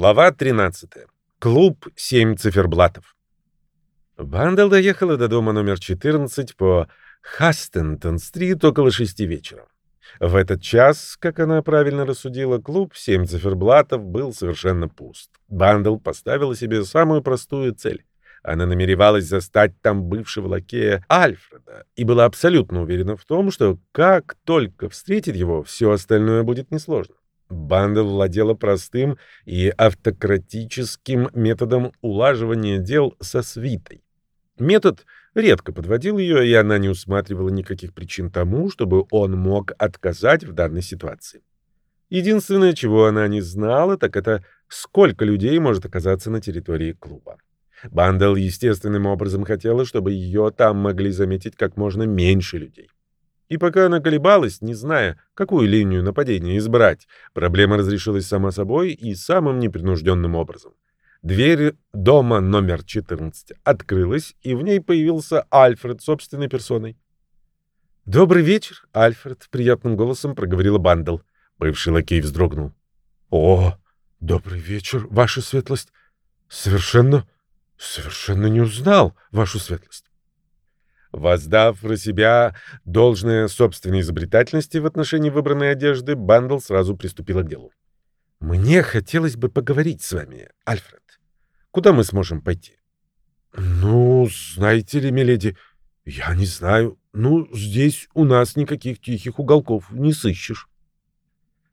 Глава 13. Клуб «Семь циферблатов». Бандл доехала до дома номер 14 по Ханстентон-стрит около шести вечера. В этот час, как она правильно рассудила, клуб «Семь циферблатов» был совершенно пуст. Бандл поставила себе самую простую цель. Она намеревалась застать там бывшего лакея Альфреда и была абсолютно уверена в том, что как только встретит его, все остальное будет несложно. Банда владела простым и автократическим методом улаживания дел со свитой. Метод редко подводил ее, и она не усматривала никаких причин тому, чтобы он мог отказать в данной ситуации. Единственное, чего она не знала, так это сколько людей может оказаться на территории клуба. Бандел естественным образом хотела, чтобы ее там могли заметить как можно меньше людей. И пока она колебалась, не зная, какую линию нападения избрать, проблема разрешилась сама собой и самым непринужденным образом. Дверь дома номер 14 открылась, и в ней появился Альфред собственной персоной. «Добрый вечер, Альфред», — приятным голосом проговорила Бандл. Бывший лакей вздрогнул. «О, добрый вечер, ваша светлость. Совершенно, совершенно не узнал вашу светлость». Воздав про себя должное собственной изобретательности в отношении выбранной одежды, Бандл сразу приступила к делу. «Мне хотелось бы поговорить с вами, Альфред. Куда мы сможем пойти?» «Ну, знаете ли, миледи, я не знаю. Ну, здесь у нас никаких тихих уголков не сыщешь».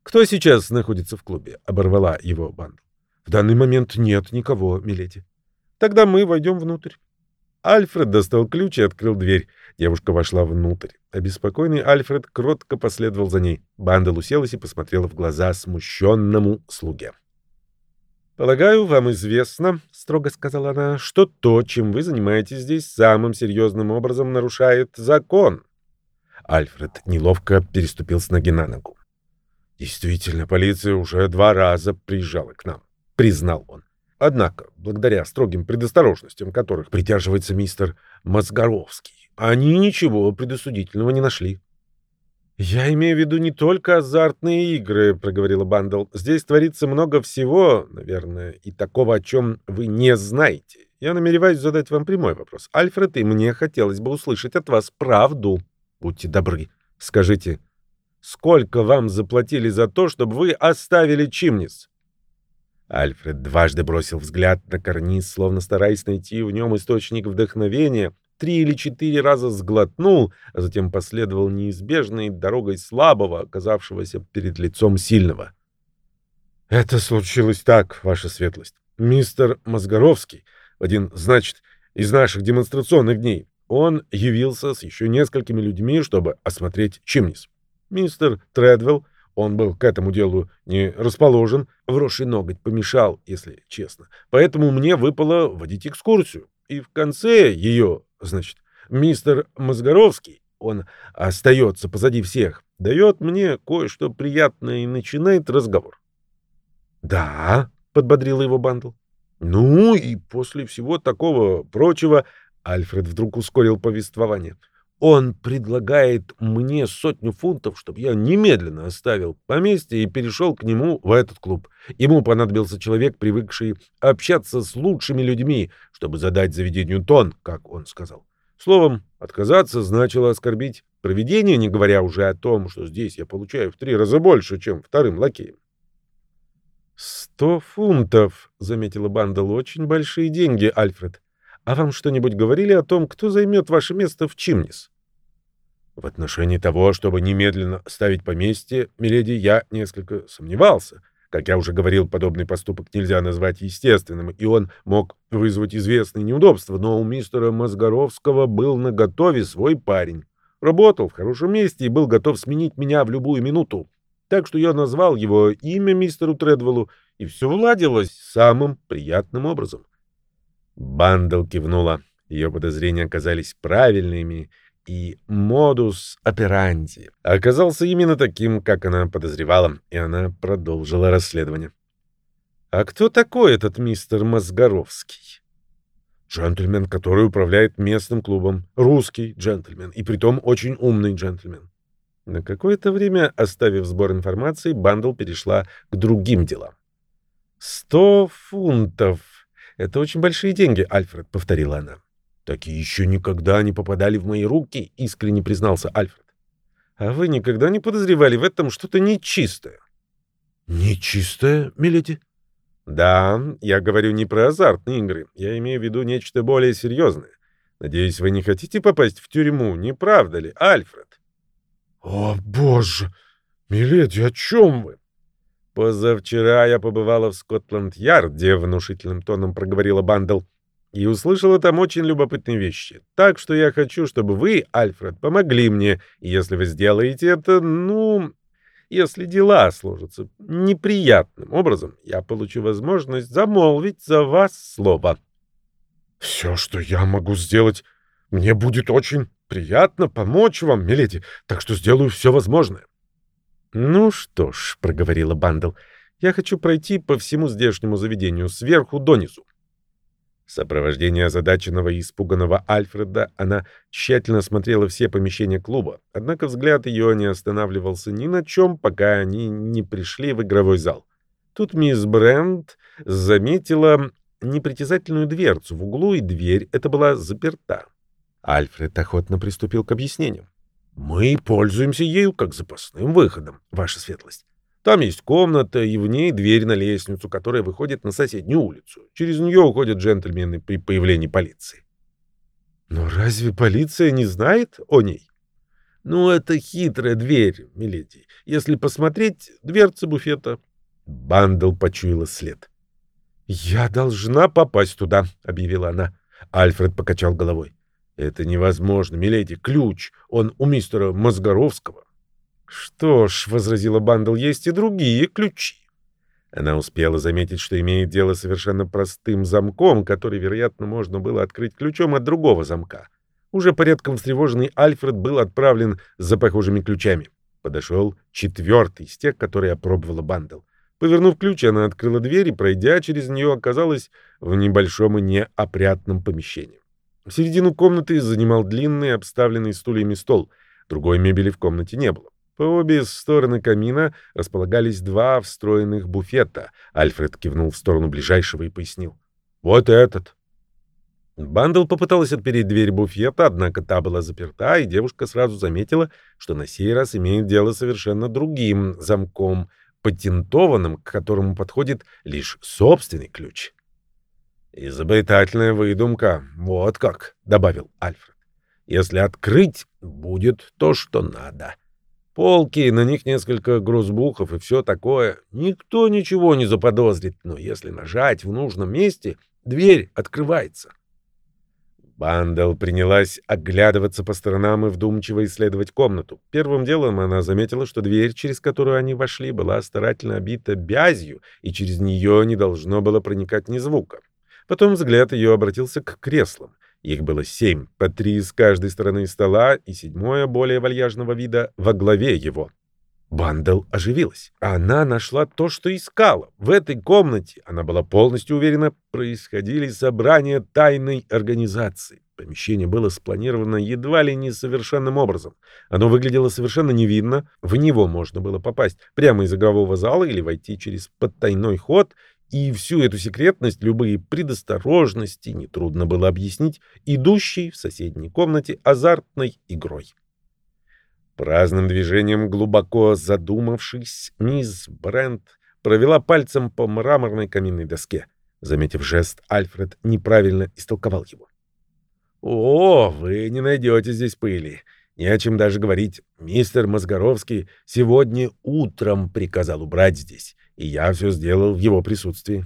«Кто сейчас находится в клубе?» — оборвала его Бандл. «В данный момент нет никого, миледи. Тогда мы войдем внутрь». Альфред достал ключ и открыл дверь. Девушка вошла внутрь. Обеспокоенный Альфред кротко последовал за ней. Бандел уселась и посмотрела в глаза смущенному слуге. «Полагаю, вам известно, — строго сказала она, — что то, чем вы занимаетесь здесь, самым серьезным образом нарушает закон». Альфред неловко переступил с ноги на ногу. «Действительно, полиция уже два раза приезжала к нам», — признал он. Однако, благодаря строгим предосторожностям, которых придерживается мистер Мозгоровский, они ничего предосудительного не нашли. «Я имею в виду не только азартные игры», — проговорила Бандл. «Здесь творится много всего, наверное, и такого, о чем вы не знаете. Я намереваюсь задать вам прямой вопрос. Альфред, и мне хотелось бы услышать от вас правду. Будьте добры, скажите, сколько вам заплатили за то, чтобы вы оставили Чимнис?» Альфред дважды бросил взгляд на карниз, словно стараясь найти в нем источник вдохновения, три или четыре раза сглотнул, а затем последовал неизбежной дорогой слабого, оказавшегося перед лицом сильного. «Это случилось так, ваша светлость. Мистер Мозгоровский, один, значит, из наших демонстрационных дней, он явился с еще несколькими людьми, чтобы осмотреть Чимнис. Мистер Тредвелл он был к этому делу не расположен, вросший ноготь помешал, если честно. Поэтому мне выпало водить экскурсию. И в конце ее, значит, мистер Мозгоровский, он остается позади всех, дает мне кое-что приятное и начинает разговор. «Да», — подбодрил его Бандл. «Ну и после всего такого прочего...» Альфред вдруг ускорил повествование — он предлагает мне сотню фунтов, чтобы я немедленно оставил поместье и перешел к нему в этот клуб. Ему понадобился человек, привыкший общаться с лучшими людьми, чтобы задать заведению тон, как он сказал. Словом, отказаться значило оскорбить проведение, не говоря уже о том, что здесь я получаю в три раза больше, чем вторым лакеем. «Сто фунтов», — заметила Бандал, — «очень большие деньги, Альфред. А вам что-нибудь говорили о том, кто займет ваше место в Чимнис? В отношении того, чтобы немедленно ставить поместье, миледи, я несколько сомневался. Как я уже говорил, подобный поступок нельзя назвать естественным, и он мог вызвать известные неудобства, но у мистера Мозгоровского был наготове свой парень. Работал в хорошем месте и был готов сменить меня в любую минуту. Так что я назвал его имя мистеру Тредвеллу, и все владилось самым приятным образом. Бандл кивнула. Ее подозрения оказались правильными, и модус операнди оказался именно таким, как она подозревала, и она продолжила расследование. «А кто такой этот мистер Мозгоровский?» «Джентльмен, который управляет местным клубом. Русский джентльмен, и притом очень умный джентльмен». На какое-то время, оставив сбор информации, Бандл перешла к другим делам. «Сто фунтов. Это очень большие деньги, Альфред», — повторила она. «Такие еще никогда не попадали в мои руки», — искренне признался Альфред. «А вы никогда не подозревали в этом что-то нечистое?» «Нечистое, миледи?» «Да, я говорю не про азартные игры. Я имею в виду нечто более серьезное. Надеюсь, вы не хотите попасть в тюрьму, не правда ли, Альфред?» «О, боже! Миледи, о чем вы?» «Позавчера я побывала в Скотланд-Ярде», — внушительным тоном проговорила Бандл, «и услышала там очень любопытные вещи. Так что я хочу, чтобы вы, Альфред, помогли мне, и если вы сделаете это, ну, если дела сложатся неприятным образом, я получу возможность замолвить за вас слово». «Все, что я могу сделать, мне будет очень приятно помочь вам, миледи, так что сделаю все возможное». «Ну что ж», — проговорила Бандл, — «я хочу пройти по всему здешнему заведению сверху донизу». В сопровождении озадаченного и испуганного Альфреда она тщательно смотрела все помещения клуба, однако взгляд ее не останавливался ни на чем, пока они не пришли в игровой зал. Тут мисс Брент заметила непритязательную дверцу в углу, и дверь эта была заперта. Альфред охотно приступил к объяснениям. Мы пользуемся ею как запасным выходом, ваша светлость. Там есть комната, и в ней дверь на лестницу, которая выходит на соседнюю улицу. Через нее уходят джентльмены при появлении полиции. Но разве полиция не знает о ней? Ну, это хитрая дверь, миледи. Если посмотреть, дверца буфета. Бандл почуяла след. «Я должна попасть туда», — объявила она. Альфред покачал головой. Это невозможно, миледи. Ключ. Он у мистера Мозгоровского. Что ж, — возразила Бандл, — есть и другие ключи. Она успела заметить, что имеет дело с совершенно простым замком, который, вероятно, можно было открыть ключом от другого замка. Уже порядком встревоженный Альфред был отправлен за похожими ключами. Подошел четвертый из тех, которые опробовала Бандл. Повернув ключ, она открыла дверь и, пройдя через нее, оказалась в небольшом и неопрятном помещении. Середину комнаты занимал длинный, обставленный стульями стол. Другой мебели в комнате не было. По обе стороны камина располагались два встроенных буфета. Альфред кивнул в сторону ближайшего и пояснил. «Вот этот». Бандл попыталась отпереть дверь буфета, однако та была заперта, и девушка сразу заметила, что на сей раз имеет дело совершенно другим замком, патентованным, к которому подходит лишь собственный ключ. «Изобретательная выдумка. Вот как», — добавил Альфред. «Если открыть, будет то, что надо. Полки, на них несколько грузбухов и все такое. Никто ничего не заподозрит, но если нажать в нужном месте, дверь открывается». Бандел принялась оглядываться по сторонам и вдумчиво исследовать комнату. Первым делом она заметила, что дверь, через которую они вошли, была старательно обита бязью, и через нее не должно было проникать ни звука. Потом взгляд ее обратился к креслам. Их было семь, по три с каждой стороны стола, и седьмое, более вальяжного вида, во главе его. Бандел оживилась. Она нашла то, что искала. В этой комнате, она была полностью уверена, происходили собрания тайной организации. Помещение было спланировано едва ли не совершенным образом. Оно выглядело совершенно невинно, в него можно было попасть прямо из игрового зала или войти через подтайной ход, и всю эту секретность, любые предосторожности нетрудно было объяснить идущей в соседней комнате азартной игрой. Праздным движением, глубоко задумавшись, мисс Брент провела пальцем по мраморной каминной доске. Заметив жест, Альфред неправильно истолковал его. «О, вы не найдете здесь пыли. Не о чем даже говорить. Мистер Мозгоровский сегодня утром приказал убрать здесь и я все сделал в его присутствии.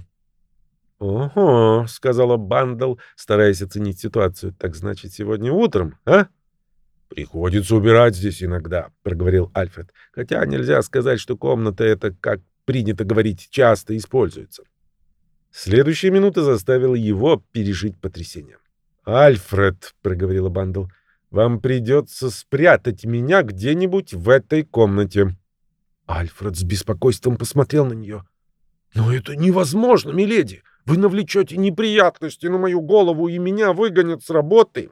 «Ого», — сказала Бандл, стараясь оценить ситуацию. «Так значит, сегодня утром, а?» «Приходится убирать здесь иногда», — проговорил Альфред. «Хотя нельзя сказать, что комната эта, как принято говорить, часто используется». Следующая минута заставила его пережить потрясение. «Альфред», — проговорила Бандл, — «вам придется спрятать меня где-нибудь в этой комнате». Альфред с беспокойством посмотрел на нее. «Но это невозможно, миледи! Вы навлечете неприятности на мою голову, и меня выгонят с работы!»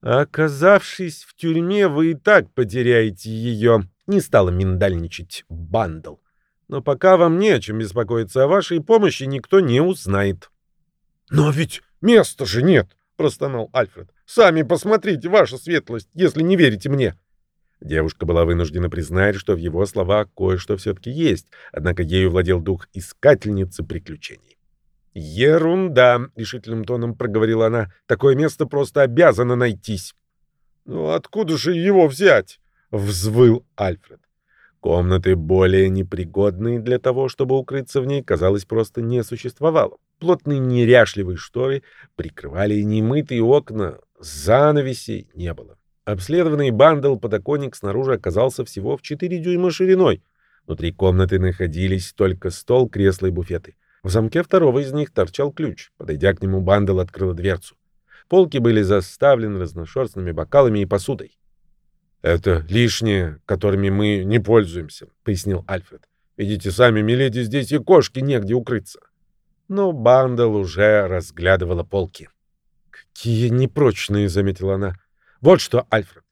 «Оказавшись в тюрьме, вы и так потеряете ее», — не стала миндальничать Бандл. Но пока вам не о чем беспокоиться, о вашей помощи никто не узнает. «Но ведь места же нет!» — простонал Альфред. «Сами посмотрите, ваша светлость, если не верите мне!» Девушка была вынуждена признать, что в его словах кое-что все-таки есть, однако ею владел дух искательницы приключений. «Ерунда!» — решительным тоном проговорила она. «Такое место просто обязано найтись!» «Ну откуда же его взять?» — взвыл Альфред. Комнаты, более непригодные для того, чтобы укрыться в ней, казалось, просто не существовало. Плотные неряшливые шторы прикрывали немытые окна, занавесей не было. Обследованный Бандл подоконник снаружи оказался всего в 4 дюйма шириной. Внутри комнаты находились только стол, кресло и буфеты. В замке второго из них торчал ключ. Подойдя к нему, Бандл открыла дверцу. Полки были заставлены разношерстными бокалами и посудой. «Это лишнее, которыми мы не пользуемся», — пояснил Альфред. «Видите сами, миледи, здесь и кошки негде укрыться». Но Бандл уже разглядывала полки. «Какие непрочные», — заметила она. Вот что, Альфред,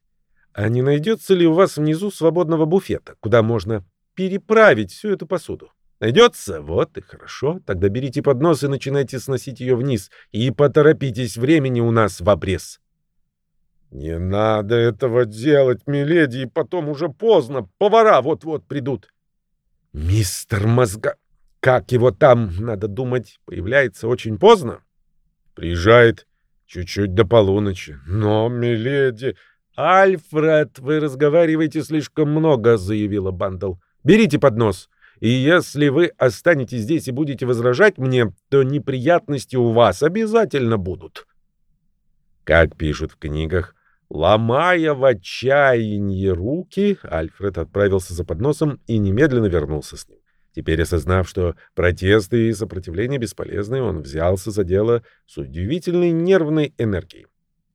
а не найдется ли у вас внизу свободного буфета, куда можно переправить всю эту посуду? Найдется? Вот и хорошо. Тогда берите поднос и начинайте сносить ее вниз. И поторопитесь, времени у нас в обрез. Не надо этого делать, миледи, и потом уже поздно. Повара вот-вот придут. Мистер Мозга... Как его там, надо думать, появляется очень поздно? Приезжает Чуть-чуть до полуночи. Но, миледи... «Альфред, вы разговариваете слишком много», — заявила Бандл. «Берите поднос. И если вы останетесь здесь и будете возражать мне, то неприятности у вас обязательно будут». Как пишут в книгах, ломая в отчаянии руки, Альфред отправился за подносом и немедленно вернулся с ним. Теперь, осознав, что протесты и сопротивление бесполезны, он взялся за дело с удивительной нервной энергией.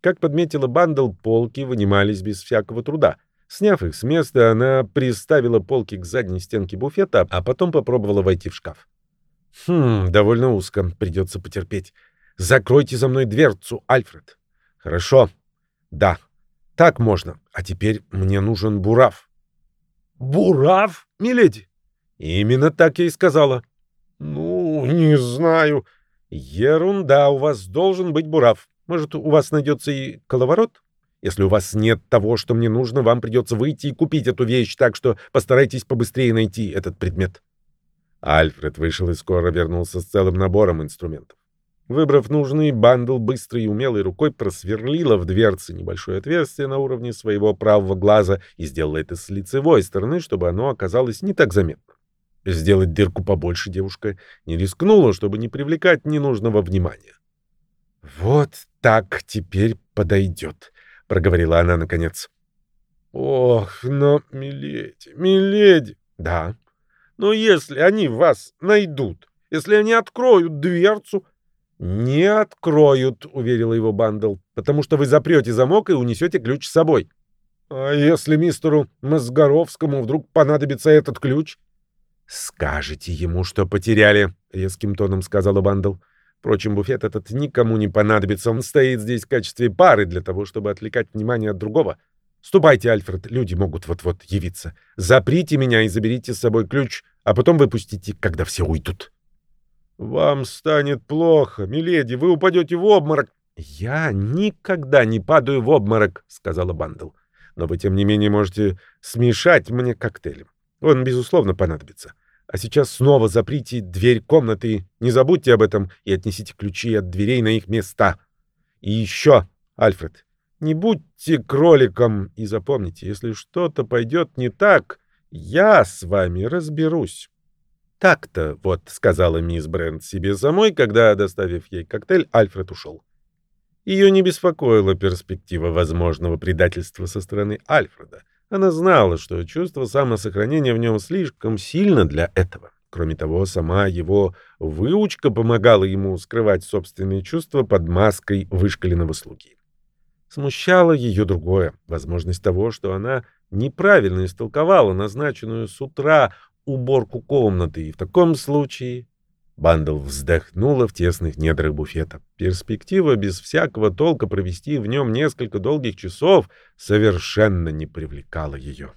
Как подметила Бандл, полки вынимались без всякого труда. Сняв их с места, она приставила полки к задней стенке буфета, а потом попробовала войти в шкаф. «Хм, довольно узко, придется потерпеть. Закройте за мной дверцу, Альфред». «Хорошо. Да, так можно. А теперь мне нужен бурав». «Бурав, миледи?» Именно так я и сказала. Ну, не знаю. Ерунда, у вас должен быть бурав. Может, у вас найдется и коловорот? Если у вас нет того, что мне нужно, вам придется выйти и купить эту вещь, так что постарайтесь побыстрее найти этот предмет. Альфред вышел и скоро вернулся с целым набором инструментов. Выбрав нужный, бандл быстрой и умелой рукой просверлила в дверце небольшое отверстие на уровне своего правого глаза и сделала это с лицевой стороны, чтобы оно оказалось не так заметно. Сделать дырку побольше девушка не рискнула, чтобы не привлекать ненужного внимания. «Вот так теперь подойдет», — проговорила она наконец. «Ох, но, миледи, миледи!» «Да». «Но если они вас найдут, если они откроют дверцу...» «Не откроют», — уверила его Бандл, «потому что вы запрете замок и унесете ключ с собой». «А если мистеру Мозгоровскому вдруг понадобится этот ключ?» «Скажете ему, что потеряли», — резким тоном сказала Бандл. Впрочем, буфет этот никому не понадобится. Он стоит здесь в качестве пары для того, чтобы отвлекать внимание от другого. Ступайте, Альфред, люди могут вот-вот явиться. Заприте меня и заберите с собой ключ, а потом выпустите, когда все уйдут. Вам станет плохо, миледи, вы упадете в обморок. Я никогда не падаю в обморок, сказала Бандл. Но вы, тем не менее, можете смешать мне коктейлем. Он, безусловно, понадобится. А сейчас снова заприте дверь комнаты, не забудьте об этом и отнесите ключи от дверей на их места. И еще, Альфред, не будьте кроликом и запомните, если что-то пойдет не так, я с вами разберусь. Так-то, вот, сказала мисс Брент себе самой, когда, доставив ей коктейль, Альфред ушел. Ее не беспокоила перспектива возможного предательства со стороны Альфреда. Она знала, что чувство самосохранения в нем слишком сильно для этого. Кроме того, сама его выучка помогала ему скрывать собственные чувства под маской вышкаленного слуги. Смущало ее другое — возможность того, что она неправильно истолковала назначенную с утра уборку комнаты, и в таком случае Бандл вздохнула в тесных недрах буфета. Перспектива без всякого толка провести в нем несколько долгих часов совершенно не привлекала ее.